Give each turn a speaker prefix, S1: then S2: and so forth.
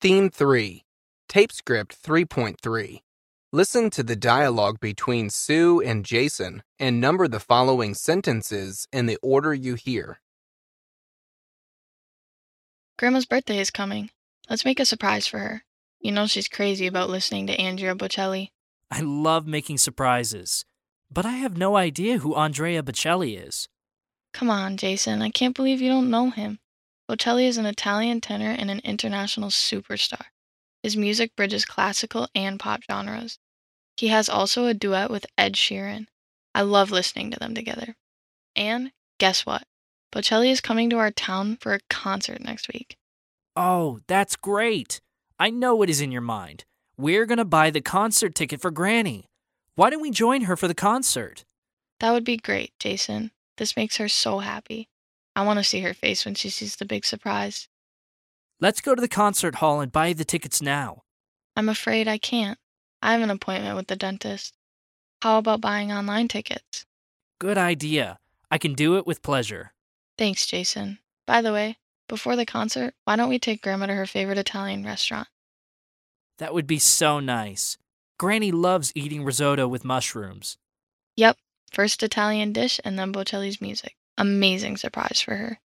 S1: Theme 3, Tape Script 3.3. Listen to the dialogue between Sue and Jason and number the following sentences in the order you hear.
S2: Grandma's birthday is coming. Let's make a surprise for her. You know she's crazy about listening to Andrea Bocelli.
S3: I love making surprises, but I have no idea who Andrea Bocelli is.
S2: Come on, Jason. I can't believe you don't know him. Bocelli is an Italian tenor and an international superstar. His music bridges classical and pop genres. He has also a duet with Ed Sheeran. I love listening to them together. And guess what? Bocelli is coming to our town for a concert next week.
S3: Oh, that's great. I know what is in your mind. We're going to buy the concert ticket for Granny. Why don't we join her for the concert?
S2: That would be great, Jason. This makes her so happy. I want to see her face when she sees the big surprise.
S3: Let's go to the concert hall and buy the tickets now.
S2: I'm afraid I can't. I have an appointment with the dentist. How about buying online tickets?
S3: Good idea. I can do it with pleasure.
S2: Thanks, Jason. By the way, before the concert, why don't we take Grandma to her favorite Italian restaurant?
S3: That would be so nice. Granny loves eating risotto with mushrooms.
S2: Yep, first Italian dish and then Bocelli's music. Amazing surprise for her.